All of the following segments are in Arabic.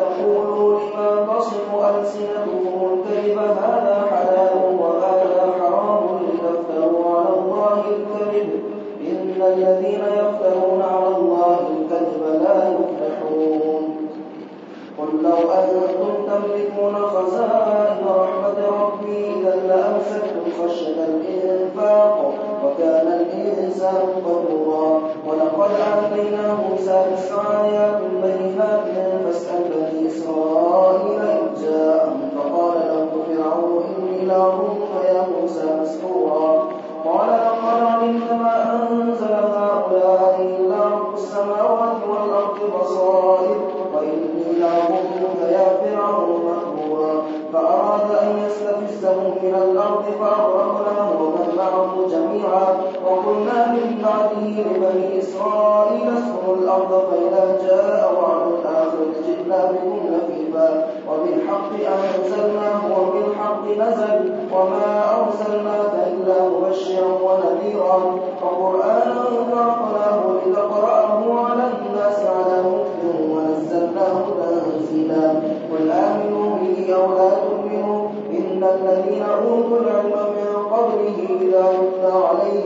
تقولوا لما تصف ألسنتكم الكذب هذا حلال وهذا حرام لتفتروا على الله الكذب. إن الذين يفترون على الله الكذب لا يفلحون. قل لو أنتم تملكون خزائن رحمة ربي إذا لأمسكتم خشية الإنفاق وكان الإنسان قدورا ولقد آتينا موسى تسع آيات لبني إسرائيل اسكنوا الأرض فإذا جاء وعد الآخرة جئنا بكم لفيفا وبالحق أنزلناه وبالحق نزل وما أرسلناك إلا مبشرا ونذيرا. وقرآنا فرقناه لتقرأه على الناس على مكث ونزلناه تنزيلا. قل آمنوا به أو لا تؤمنوا إن الذين أوتوا العلم من قبله إذا يتلى عليهم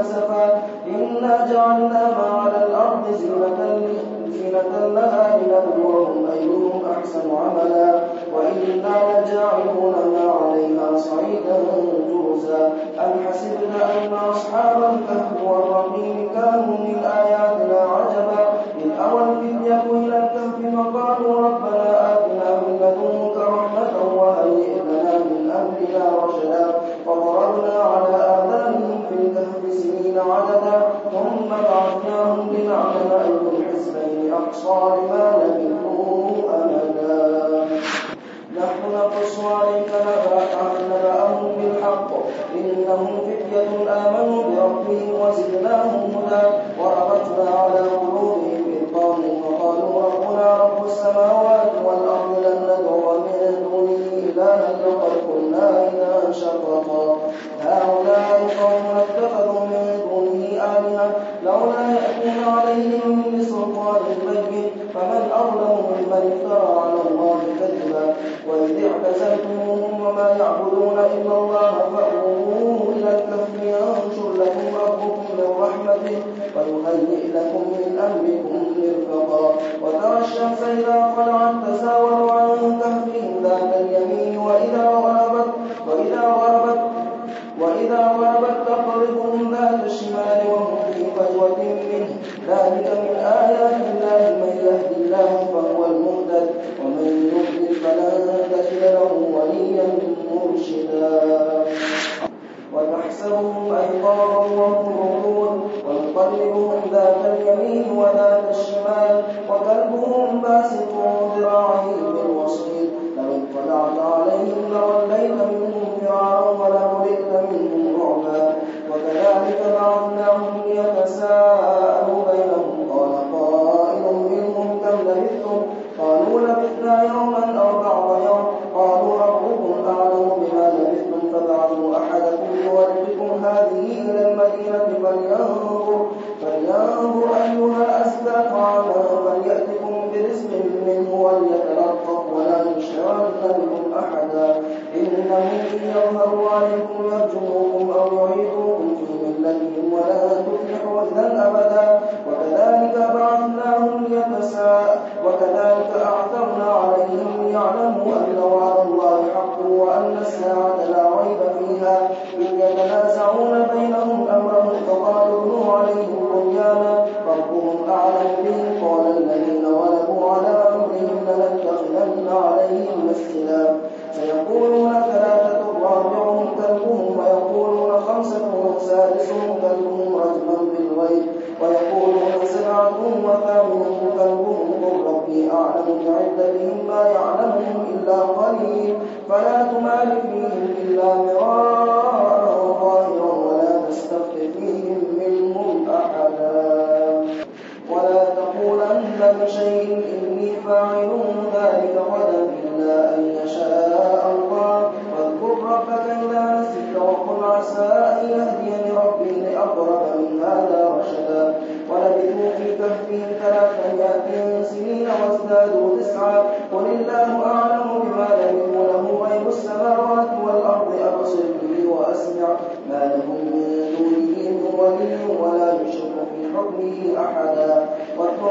أسفا إنا جعلنا ما عددا ثم بعثناهم لنعلم أي الحزبين أحصى لما لبثوا أمدا. نحن نقص عليك نبأهم بالحق إنهم فتية آمنوا بربهم وزدناهم هدى وربطنا على قلوبهم إذ قاموا فقالوا ربنا رب السماوات والأرض لن ندعو من دونه إلها لقد قلنا إذا شططا. هؤلاء قوم ممن افترى على الله كذبا. وإذ اعتزلتموهم وما يعبدون إلا الله فأووا إلى الكهف ينشر لكم ربكم من رحمته ويهيئ لكم من أمركم مرفقا. وترى الشمس إذا طلعت تساور عن كهفهم ذات اليمين وإذا غربت وإذا غربت وإذا غربت تقرضهم ذات الشمال وهم في فجوة منه. ذلك من آيات الله من يهدي الله ومن يضلل فلن تجد له وليا مرشدا. وتحسبهم أيقاظا إن يظهروا عليكم يرجموكم ولا تقولن لشيء إني فاعل ذلك غدا إلا أن يشاء الله. واذكر ربك إذا نسيت وقل عسى أن يهديني ربي لأقرب من هذا رشدا. ولبثوا في كهفهم ثلاثمائة سنين وازدادوا تسعا. قل الله أعلم بما لبثوا له غيب السماوات والأرض أبصر به وأسمع. ما لهم من دونه من ولي ولا يشرك في حكمه أحدا.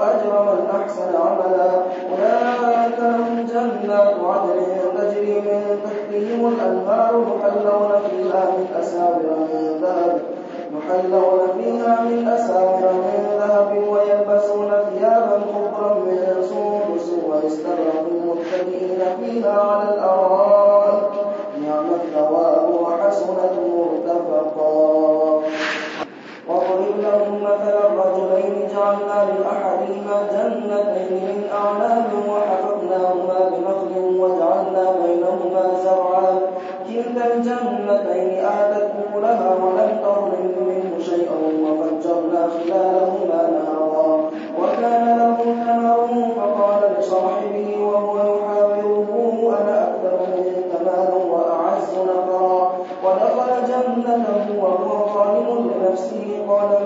أجر من أحسن عملا. أولئك لهم جنات عدن تجري من تحتهم الأنهار يحلون فيها من أساور من ذهب يحلون فيها من أساور من ذهب ويلبسون ثيابا خضرا من سندس ويستبرق متكئين فيها على الأرائك. مثل الرجلين جعلنا لأحدهما جنتين من أعناب وحفظناهما بنخل وجعلنا بينهما زرعا. كلتا الجنتين آتت أكلها ولم تظلم منه شيئا وفجرنا خلالهما نهرا. وكان له ثمر فقال لصاحبه وهو يحاوره أنا أكثر منك مالا وأعز نفرا ودخل جنته وهو ظالم لنفسه قال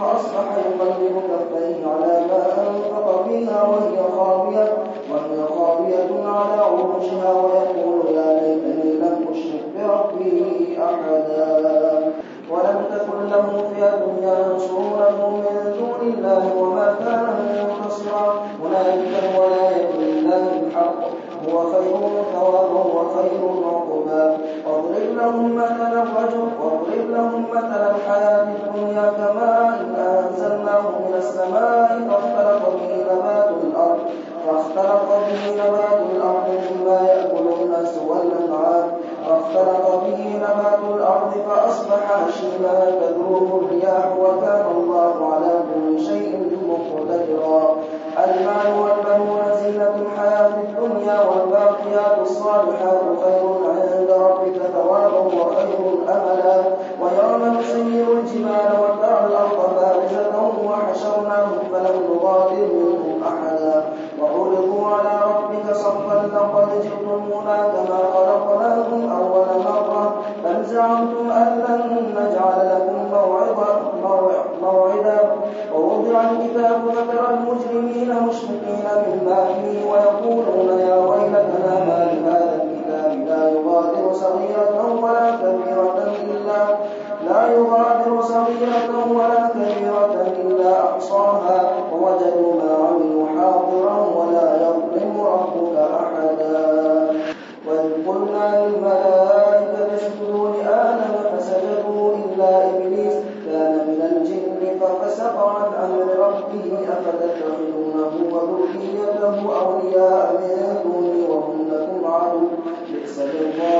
فأصبح يقلب كفيه على ما أنفق فيها وهي خاوية وهي خاوية على عروشها ويقول يا ليتني لم أشرك بربي أحدا. ولم تكن له فئة ينصرونه من دون الله وما كان منتصرا هنالك الولاية لله الحق هو خير ثوابا وخير عقبا واضرب لهم مثل الرجل واضرب لهم مثل الحياة الدنيا كماء نبات الأرض مما يأكل الناس والأنعام فاختلط به نبات الأرض فأصبح هشيما تذروه الرياح وكان الله على كل شيء مقتدرا. المال والبنون زينة الحياة الدنيا والباقيات الصالحات خير عند ربك ثوابا وخير أملا. ويوم نسير الجبال كما خلقناهم أول مرة أم زعمتم صلى الله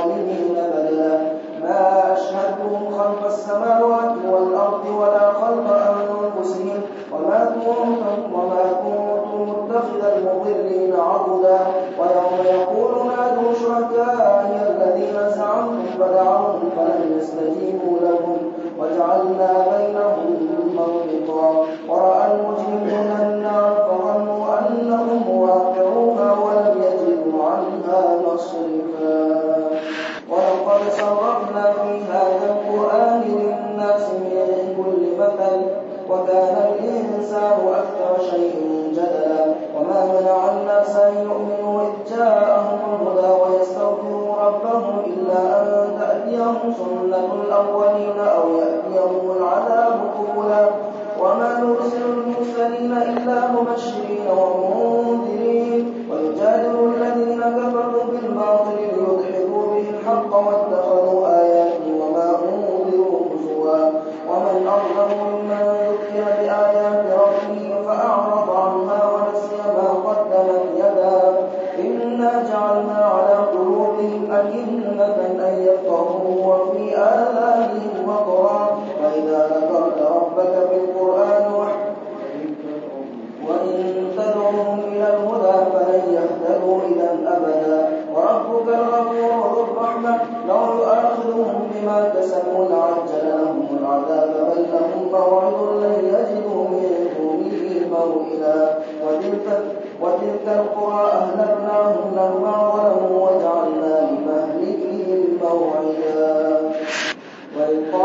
بشيرا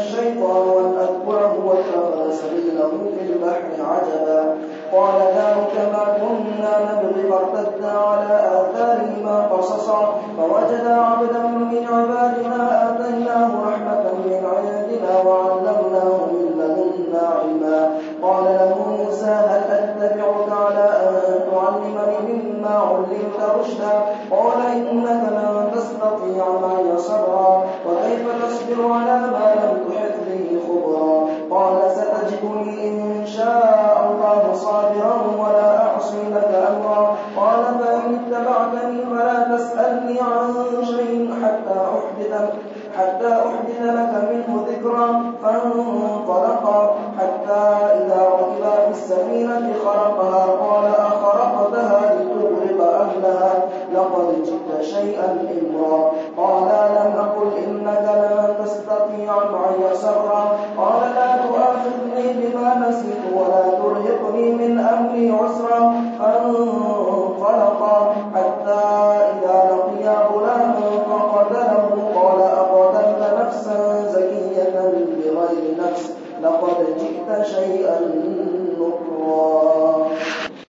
الشيطان والأكوى واتخذ سبيله في البحر عجبا. قال ذلك ما كنا نبغي فارتدنا على آثارهما قصصا. فوجدا لقد جئت شيئا إمرا. قال لم أقل إنك لا تستطيع معي سرا. قال لا تؤاخذني بما نسيت ولا ترهقني من أمري عسرا.